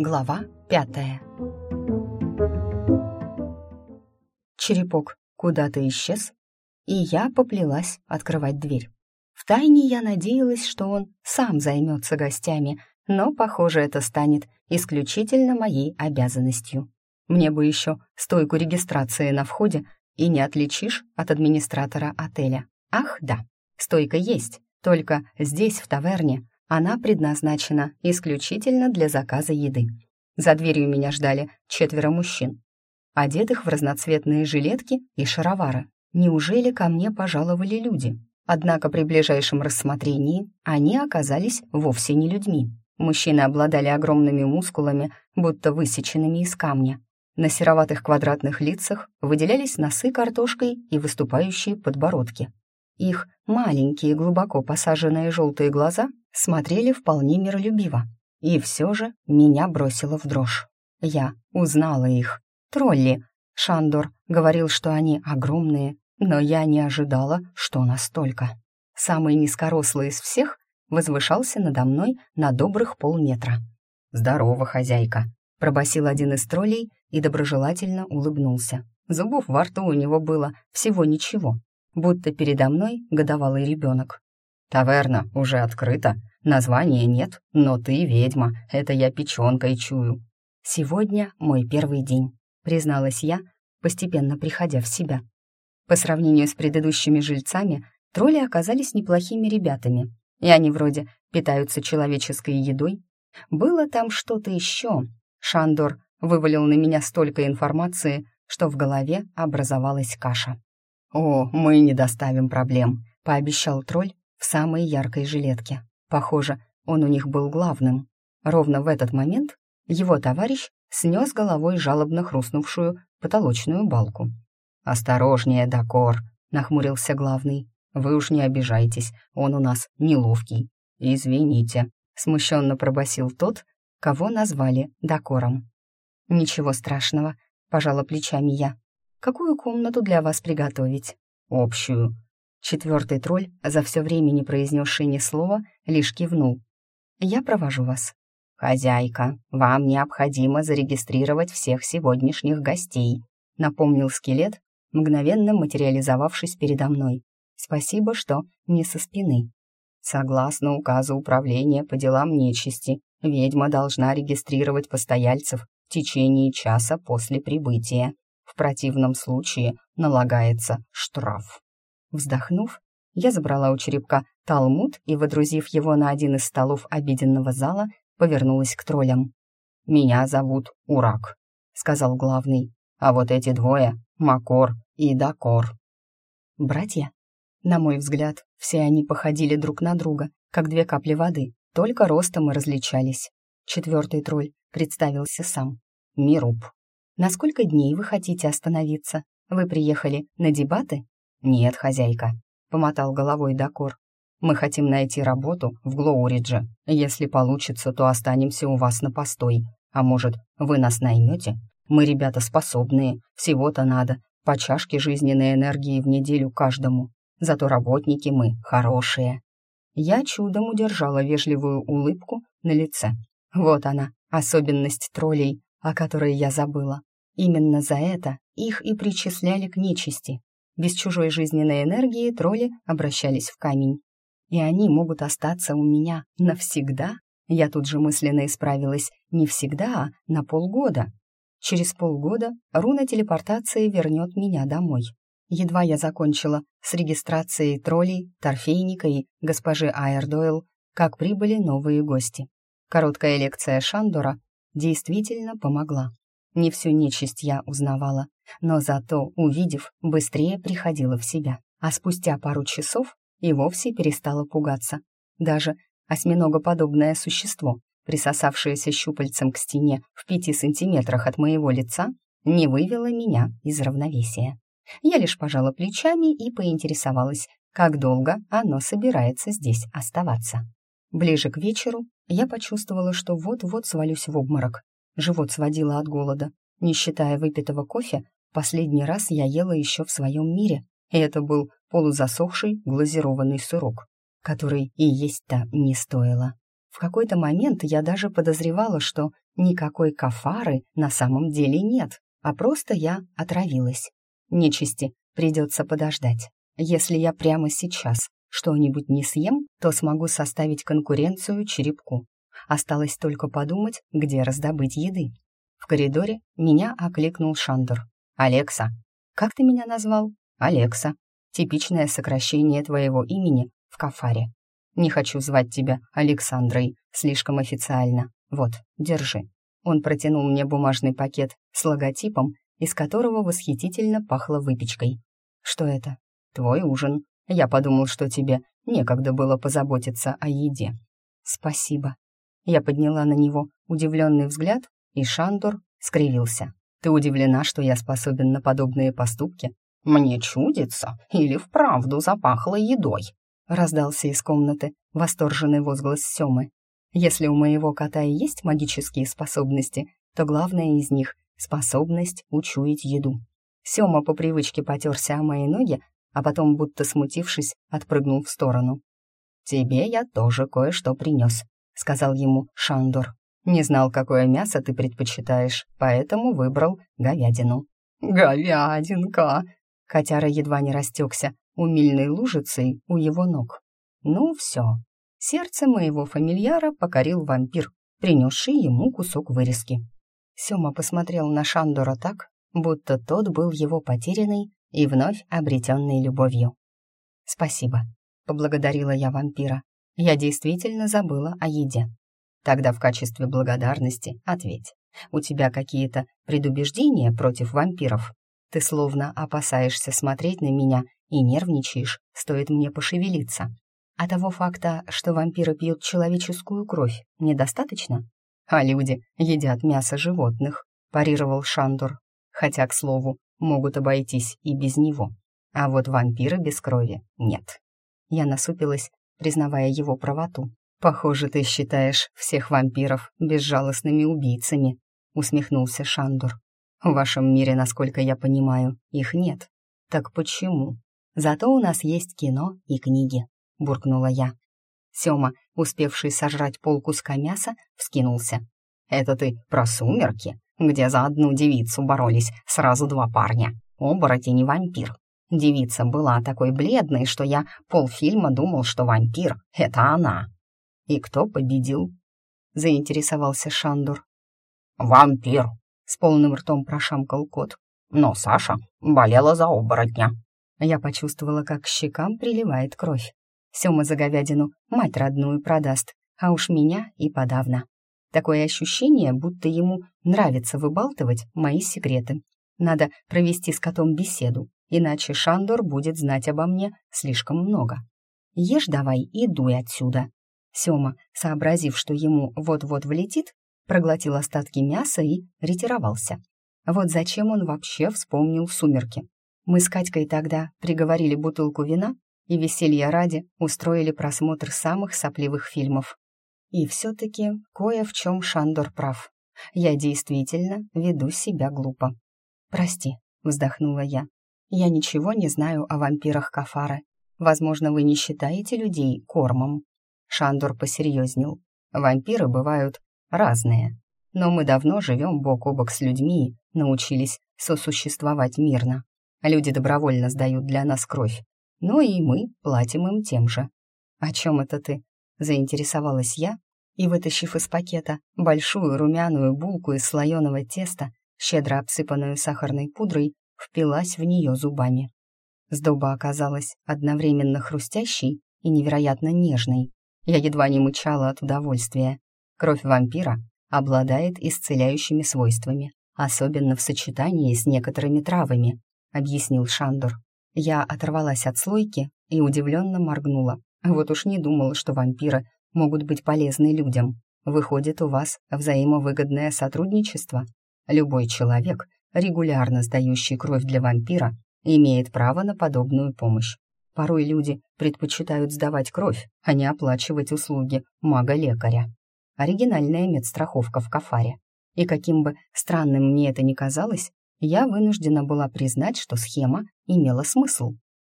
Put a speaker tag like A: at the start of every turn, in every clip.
A: Глава пятая Черепок куда-то исчез, и я поплелась открывать дверь. Втайне я надеялась, что он сам займется гостями, но, похоже, это станет исключительно моей обязанностью. Мне бы еще стойку регистрации на входе и не отличишь от администратора отеля. Ах, да, стойка есть, только здесь, в таверне, она предназначена исключительно для заказа еды. За дверью меня ждали четверо мужчин, одетых в разноцветные жилетки и шаровары. Неужели ко мне пожаловали люди? Однако при ближайшем рассмотрении они оказались вовсе не людьми. Мужчины обладали огромными мускулами, будто высеченными из камня. На сероватых квадратных лицах выделялись носы картошкой и выступающие подбородки. Их маленькие, глубоко посаженные желтые глаза смотрели вполне миролюбиво. И все же меня бросило в дрожь. Я узнала их. Тролли. Шандор говорил, что они огромные, но я не ожидала, что настолько. Самый низкорослый из всех возвышался надо мной на добрых полметра. «Здорово, хозяйка», — пробасил один из троллей и доброжелательно улыбнулся. Зубов во рту у него было всего ничего, будто передо мной годовалый ребенок. «Таверна уже открыта, названия нет, но ты ведьма, это я печенкой чую». «Сегодня мой первый день», — призналась я, постепенно приходя в себя. По сравнению с предыдущими жильцами, тролли оказались неплохими ребятами, и они вроде питаются человеческой едой. Было там что-то еще. Шандор вывалил на меня столько информации, что в голове образовалась каша. «О, мы не доставим проблем», — пообещал тролль в самой яркой жилетке. Похоже, он у них был главным. Ровно в этот момент его товарищ снес головой жалобно хрустнувшую потолочную балку. «Осторожнее, Дакор», — нахмурился главный. «Вы уж не обижайтесь, он у нас неловкий». «Извините», — смущенно пробасил тот, кого назвали Дакором. «Ничего страшного», — пожала плечами я. Какую комнату для вас приготовить?» «Общую». Четвертый тролль, за все время не произнесший ни слова, лишь кивнул. «Я провожу вас». «Хозяйка, вам необходимо зарегистрировать всех сегодняшних гостей», напомнил скелет, мгновенно материализовавшись передо мной. «Спасибо, что не со спины». Согласно указу управления по делам нечисти, ведьма должна регистрировать постояльцев в течение часа после прибытия. Противном случае налагается штраф. Вздохнув, я забрала у черепка талмуд и, водрузив его на один из столов обеденного зала, повернулась к троллям. «Меня зовут Урак», — сказал главный, «а вот эти двое — Макор и Дакор». «Братья?» На мой взгляд, все они походили друг на друга, как две капли воды, только ростом и различались. Четвертый тролль представился сам. Мируп. На сколько дней вы хотите остановиться? Вы приехали на дебаты? Нет, хозяйка, помотал головой Дакор. Мы хотим найти работу в Глоуридже. Если получится, то останемся у вас на постой. А может, вы нас наймете? Мы ребята способные, всего-то надо. По чашке жизненной энергии в неделю каждому. Зато работники мы хорошие. Я чудом удержала вежливую улыбку на лице. Вот она, особенность троллей, о которой я забыла. Именно за это их и причисляли к нечисти. Без чужой жизненной энергии тролли обращались в камень. И они могут остаться у меня навсегда. Я тут же мысленно исправилась не всегда, а на полгода. Через полгода руна телепортации вернет меня домой. Едва я закончила с регистрацией троллей, торфейника и госпожи Айрдойл, как прибыли новые гости. Короткая лекция Шандора действительно помогла. Не всю нечисть я узнавала, но зато, увидев, быстрее приходила в себя. А спустя пару часов и вовсе перестала пугаться. Даже осьминогоподобное существо, присосавшееся щупальцем к стене в пяти сантиметрах от моего лица, не вывело меня из равновесия. Я лишь пожала плечами и поинтересовалась, как долго оно собирается здесь оставаться. Ближе к вечеру я почувствовала, что вот-вот свалюсь в обморок. Живот сводило от голода. Не считая выпитого кофе, последний раз я ела еще в своем мире, и это был полузасохший глазированный сырок, который и есть-то не стоило. В какой-то момент я даже подозревала, что никакой кафары на самом деле нет, а просто я отравилась. Нечисти придется подождать. Если я прямо сейчас что-нибудь не съем, то смогу составить конкуренцию черепку. Осталось только подумать, где раздобыть еды. В коридоре меня окликнул Шандор. «Алекса». «Как ты меня назвал?» «Алекса. Типичное сокращение твоего имени в кафаре. Не хочу звать тебя Александрой, слишком официально. Вот, держи». Он протянул мне бумажный пакет с логотипом, из которого восхитительно пахло выпечкой. «Что это?» «Твой ужин. Я подумал, что тебе некогда было позаботиться о еде». «Спасибо». Я подняла на него удивленный взгляд, и Шандор скривился. «Ты удивлена, что я способен на подобные поступки?» «Мне чудится, или вправду запахло едой?» раздался из комнаты восторженный возглас Семы. «Если у моего кота и есть магические способности, то главное из них — способность учуять еду». Сема по привычке потерся о мои ноги, а потом, будто смутившись, отпрыгнул в сторону. «Тебе я тоже кое-что принес», — сказал ему Шандор. «Не знал, какое мясо ты предпочитаешь, поэтому выбрал говядину». «Говядинка!» Котяра едва не растекся умильной лужицей у его ног. «Ну все». Сердце моего фамильяра покорил вампир, принесший ему кусок вырезки. Сёма посмотрел на Шандора так, будто тот был его потерянной и вновь обретенной любовью. «Спасибо», — поблагодарила я вампира. «Я действительно забыла о еде. Тогда в качестве благодарности ответь. У тебя какие-то предубеждения против вампиров? Ты словно опасаешься смотреть на меня и нервничаешь, стоит мне пошевелиться. А того факта, что вампиры пьют человеческую кровь, недостаточно? А люди едят мясо животных, парировал Шандор. Хотя, к слову, могут обойтись и без него. А вот вампиры без крови нет. Я насупилась, признавая его правоту. «Похоже, ты считаешь всех вампиров безжалостными убийцами», — усмехнулся Шандор. «В вашем мире, насколько я понимаю, их нет. Так почему? Зато у нас есть кино и книги», — буркнула я. Сёма, успевший сожрать полкуска мяса, вскинулся. «Это ты про сумерки, где за одну девицу боролись сразу два парня? Оборотень и вампир. Девица была такой бледной, что я полфильма думал, что вампир — это она. «И кто победил?» — заинтересовался Шандур. «Вампир», — с полным ртом прошамкал кот. «Но Саша болела за оборотня». Я почувствовала, как к щекам приливает кровь. Сёма за говядину мать родную продаст, а уж меня и подавно. Такое ощущение, будто ему нравится выбалтывать мои секреты. Надо провести с котом беседу, иначе Шандор будет знать обо мне слишком много. Ешь давай и отсюда. Сёма, сообразив, что ему вот-вот влетит, проглотил остатки мяса и ретировался. Вот зачем он вообще вспомнил сумерки. Мы с Катькой тогда приговорили бутылку вина и веселья ради устроили просмотр самых сопливых фильмов. И все-таки кое в чем Шандор прав. Я действительно веду себя глупо. «Прости», — вздохнула я. «Я ничего не знаю о вампирах Кафары. Возможно, вы не считаете людей кормом». Шандор посерьезнел. «Вампиры бывают разные. Но мы давно живем бок о бок с людьми научились сосуществовать мирно. Люди добровольно сдают для нас кровь. Ну и мы платим им тем же. О чем это ты? Заинтересовалась я и, вытащив из пакета большую румяную булку из слоеного теста, щедро обсыпанную сахарной пудрой, впилась в нее зубами. Сдоба оказалась одновременно хрустящей и невероятно нежной. Я едва не мычала от удовольствия. Кровь вампира обладает исцеляющими свойствами, особенно в сочетании с некоторыми травами, объяснил Шандор. Я оторвалась от слойки и удивленно моргнула. Вот уж не думала, что вампиры могут быть полезны людям. Выходит, у вас взаимовыгодное сотрудничество? Любой человек, регулярно сдающий кровь для вампира, имеет право на подобную помощь. Порой люди предпочитают сдавать кровь, а не оплачивать услуги мага-лекаря. Оригинальная медстраховка в кафаре. И каким бы странным мне это ни казалось, я вынуждена была признать, что схема имела смысл.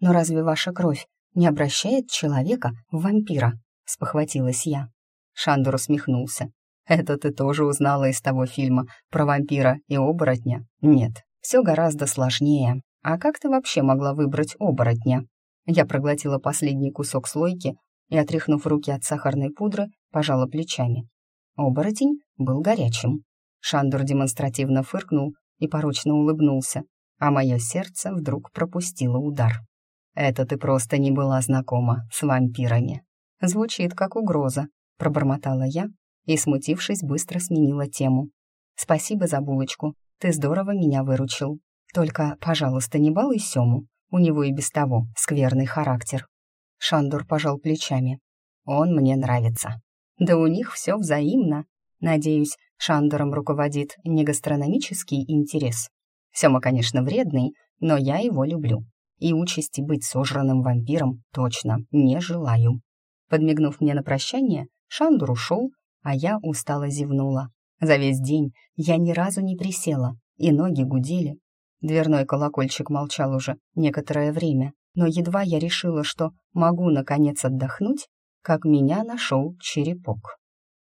A: «Но разве ваша кровь не обращает человека в вампира?» — спохватилась я. Шандор усмехнулся. «Это ты тоже узнала из того фильма про вампира и оборотня? Нет, все гораздо сложнее. А как ты вообще могла выбрать оборотня?» Я проглотила последний кусок слойки и, отряхнув руки от сахарной пудры, пожала плечами. Оборотень был горячим. Шандор демонстративно фыркнул и порочно улыбнулся, а мое сердце вдруг пропустило удар. «Это ты просто не была знакома с вампирами». «Звучит как угроза», — пробормотала я и, смутившись, быстро сменила тему. «Спасибо за булочку, ты здорово меня выручил. Только, пожалуйста, не балуй Сему, у него и без того скверный характер». Шандор пожал плечами. «Он мне нравится». «Да у них все взаимно. Надеюсь, Шандором руководит не гастрономический интерес. Сема, конечно, вредный, но я его люблю. И участи быть сожранным вампиром точно не желаю. Подмигнув мне на прощание, Шандор ушел, а я устало зевнула. За весь день я ни разу не присела, и ноги гудели. Дверной колокольчик молчал уже некоторое время, но едва я решила, что могу наконец отдохнуть, как меня нашел черепок.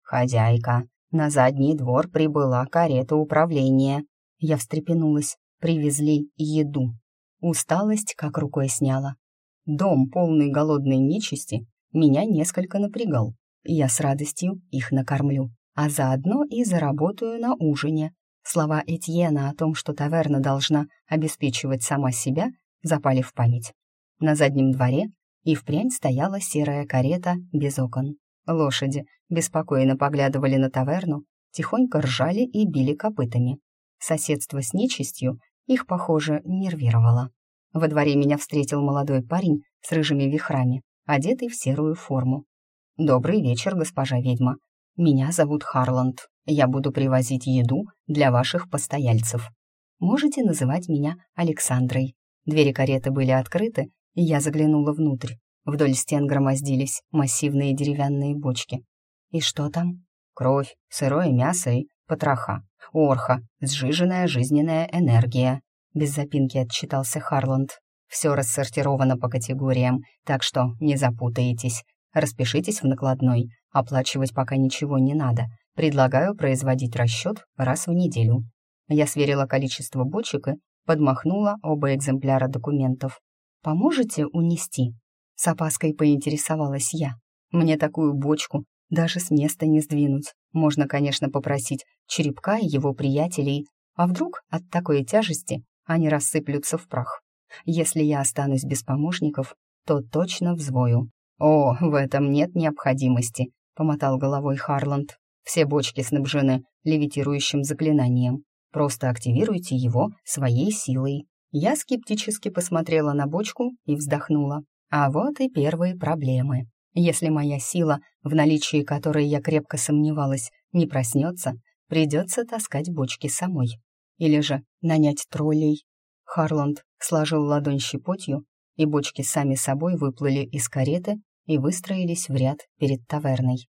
A: «Хозяйка, на задний двор прибыла карета управления. Я встрепенулась. Привезли еду. Усталость как рукой сняла. Дом, полный голодной нечисти, меня несколько напрягал. Я с радостью их накормлю, а заодно и заработаю на ужине. Слова Этьена о том, что таверна должна обеспечивать сама себя, запали в память. На заднем дворе и впрямь стояла серая карета без окон. Лошади беспокойно поглядывали на таверну, тихонько ржали и били копытами. Соседство с нечистью их, похоже, нервировало. Во дворе меня встретил молодой парень с рыжими вихрами, одетый в серую форму. «Добрый вечер, госпожа ведьма. Меня зовут Харланд. Я буду привозить еду для ваших постояльцев. Можете называть меня Александрой». Двери кареты были открыты, и я заглянула внутрь. Вдоль стен громоздились массивные деревянные бочки. И что там? Кровь, сырое мясо и потроха. Орха, сжиженная жизненная энергия. Без запинки отчитался Харланд. Все рассортировано по категориям, так что не запутаетесь. Распишитесь в накладной. Оплачивать пока ничего не надо. Предлагаю производить расчет раз в неделю. Я сверила количество бочек и подмахнула оба экземпляра документов. «Поможете унести?» С опаской поинтересовалась я. Мне такую бочку даже с места не сдвинуть. Можно, конечно, попросить черепка и его приятелей, а вдруг от такой тяжести они рассыплются в прах. Если я останусь без помощников, то точно взвою. «О, в этом нет необходимости», — помотал головой Харланд. «Все бочки снабжены левитирующим заклинанием. Просто активируйте его своей силой». Я скептически посмотрела на бочку и вздохнула. А вот и первые проблемы. Если моя сила, в наличии которой я крепко сомневалась, не проснется, придется таскать бочки самой. Или же нанять троллей. Харланд сложил ладонь щепотью, и бочки сами собой выплыли из кареты и выстроились в ряд перед таверной.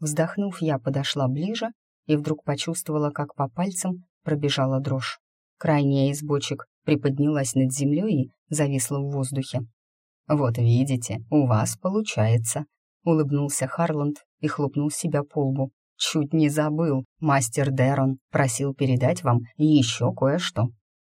A: Вздохнув, я подошла ближе и вдруг почувствовала, как по пальцам пробежала дрожь. Крайняя из бочек приподнялась над землей и зависла в воздухе. «Вот видите, у вас получается», — улыбнулся Харланд и хлопнул себя по лбу. «Чуть не забыл, мастер Дэрон просил передать вам еще кое-что».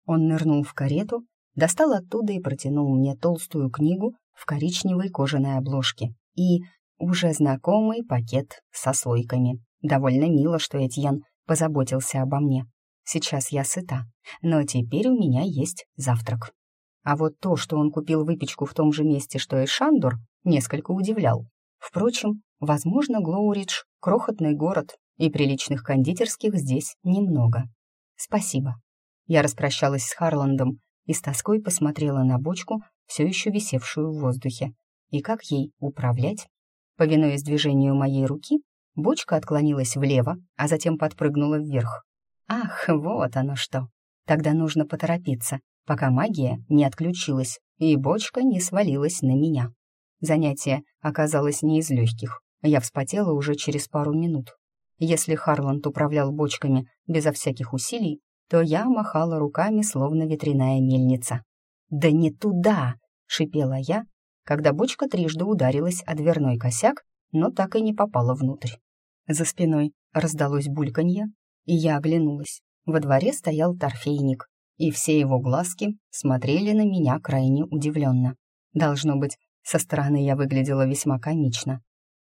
A: Он нырнул в карету, достал оттуда и протянул мне толстую книгу в коричневой кожаной обложке и уже знакомый пакет со слойками. Довольно мило, что Этьен позаботился обо мне. Сейчас я сыта, но теперь у меня есть завтрак. А вот то, что он купил выпечку в том же месте, что и Шандор, несколько удивлял. Впрочем, возможно, Глоуридж — крохотный город, и приличных кондитерских здесь немного. Спасибо. Я распрощалась с Харландом и с тоской посмотрела на бочку, все еще висевшую в воздухе. И как ей управлять? Повинуясь движению моей руки, бочка отклонилась влево, а затем подпрыгнула вверх. Ах, вот оно что. Тогда нужно поторопиться, пока магия не отключилась и бочка не свалилась на меня. Занятие оказалось не из легких. Я вспотела уже через пару минут. Если Харланд управлял бочками безо всяких усилий, то я махала руками, словно ветряная мельница. «Да не туда!» — шипела я, когда бочка трижды ударилась о дверной косяк, но так и не попала внутрь. За спиной раздалось бульканье, и я оглянулась. Во дворе стоял торфейник, и все его глазки смотрели на меня крайне удивленно. Должно быть, со стороны я выглядела весьма комично.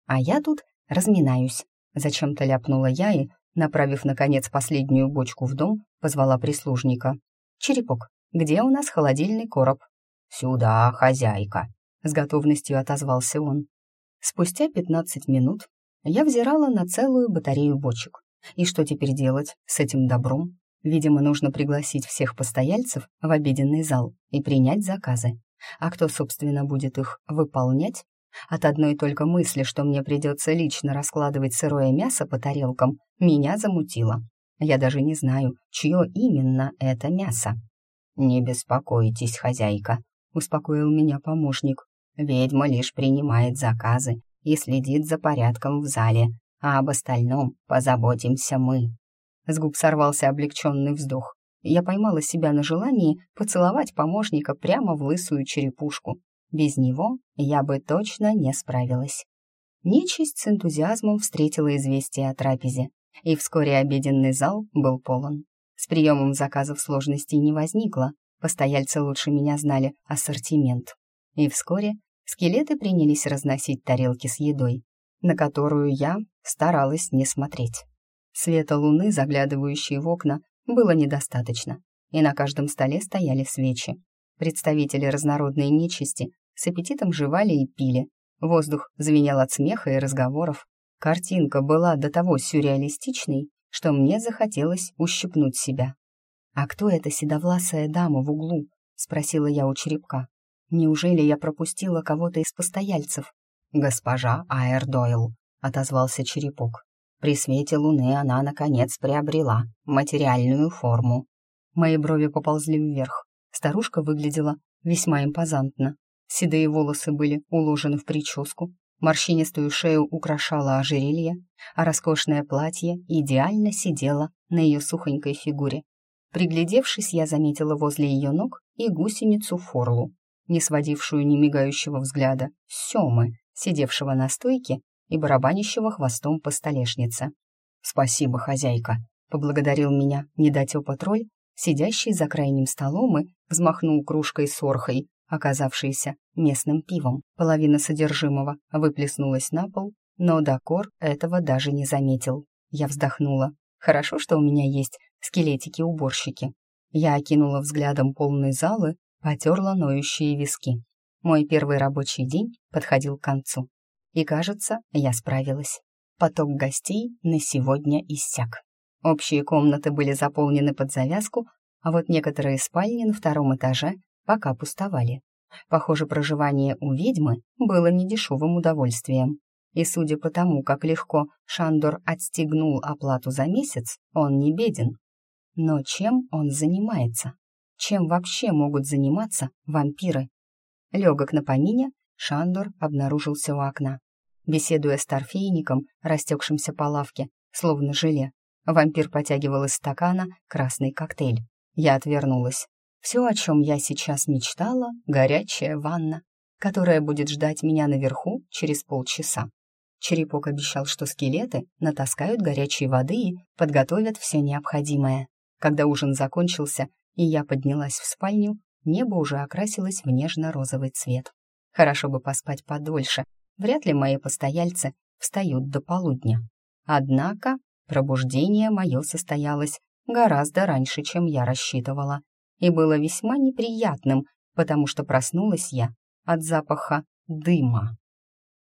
A: А я тут разминаюсь. Зачем-то ляпнула я и, направив, наконец, последнюю бочку в дом, позвала прислужника. «Черепок, где у нас холодильный короб?» «Сюда, хозяйка», — с готовностью отозвался он. Спустя пятнадцать минут я взирала на целую батарею бочек. И что теперь делать с этим добром? Видимо, нужно пригласить всех постояльцев в обеденный зал и принять заказы. А кто, собственно, будет их выполнять? От одной только мысли, что мне придется лично раскладывать сырое мясо по тарелкам, меня замутило. Я даже не знаю, чье именно это мясо. «Не беспокойтесь, хозяйка», — успокоил меня помощник. «Ведьма лишь принимает заказы и следит за порядком в зале, а об остальном позаботимся мы». С губ сорвался облегченный вздох. Я поймала себя на желании поцеловать помощника прямо в лысую черепушку. Без него я бы точно не справилась. Нечисть с энтузиазмом встретила известие о трапезе, и вскоре обеденный зал был полон. С приемом заказов сложностей не возникло, постояльцы лучше меня знали ассортимент. И вскоре скелеты принялись разносить тарелки с едой, на которую я старалась не смотреть. Света луны, заглядывающей в окна, было недостаточно, и на каждом столе стояли свечи. Представители разнородной нечисти с аппетитом жевали и пили. Воздух звенел от смеха и разговоров. Картинка была до того сюрреалистичной, что мне захотелось ущипнуть себя. «А кто эта седовласая дама в углу?» — спросила я у черепка. «Неужели я пропустила кого-то из постояльцев?» «Госпожа Аэрдойл», — отозвался черепок. При свете луны она, наконец, приобрела материальную форму. Мои брови поползли вверх. Старушка выглядела весьма импозантно. Седые волосы были уложены в прическу, морщинистую шею украшала ожерелье, а роскошное платье идеально сидело на ее сухонькой фигуре. Приглядевшись, я заметила возле ее ног и гусеницу Форлу, не сводившую ни мигающего взгляда, Семы, сидевшего на стойке и барабанящего хвостом по столешнице. «Спасибо, хозяйка», — поблагодарил меня недотёпа-тролль, сидящий за крайним столом и взмахнул кружкой с орхой, оказавшейся местным пивом. Половина содержимого выплеснулась на пол, но Дакор этого даже не заметил. Я вздохнула. Хорошо, что у меня есть скелетики-уборщики. Я окинула взглядом полный зал и потерла ноющие виски. Мой первый рабочий день подходил к концу. И, кажется, я справилась. Поток гостей на сегодня иссяк. Общие комнаты были заполнены под завязку, а вот некоторые спальни на втором этаже пока пустовали. Похоже, проживание у ведьмы было недешевым удовольствием. И судя по тому, как легко Шандор отстегнул оплату за месяц, он не беден. Но чем он занимается? Чем вообще могут заниматься вампиры? Легок на помине, Шандор обнаружился у окна. Беседуя с торфейником, растекшимся по лавке, словно желе, вампир потягивал из стакана красный коктейль. Я отвернулась. Все, о чем я сейчас мечтала, горячая ванна, которая будет ждать меня наверху через полчаса. Черепок обещал, что скелеты натаскают горячей воды и подготовят все необходимое. Когда ужин закончился, и я поднялась в спальню, небо уже окрасилось в нежно-розовый цвет. Хорошо бы поспать подольше, вряд ли мои постояльцы встают до полудня. Однако пробуждение мое состоялось гораздо раньше, чем я рассчитывала, и было весьма неприятным, потому что проснулась я от запаха дыма.